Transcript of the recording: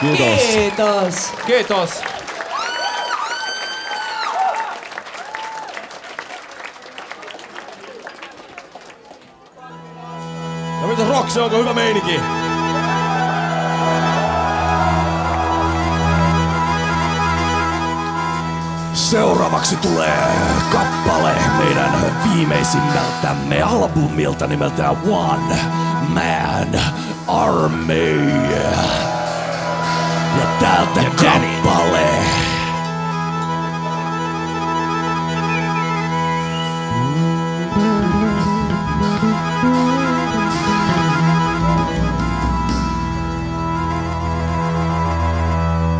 Kiitos. Kiitos. No mitäs Roksi, onko hyvä meininki? Seuraavaksi tulee kappale meidän viimeisimmältämme albumilta nimeltään One Man Army. Natal the Jenny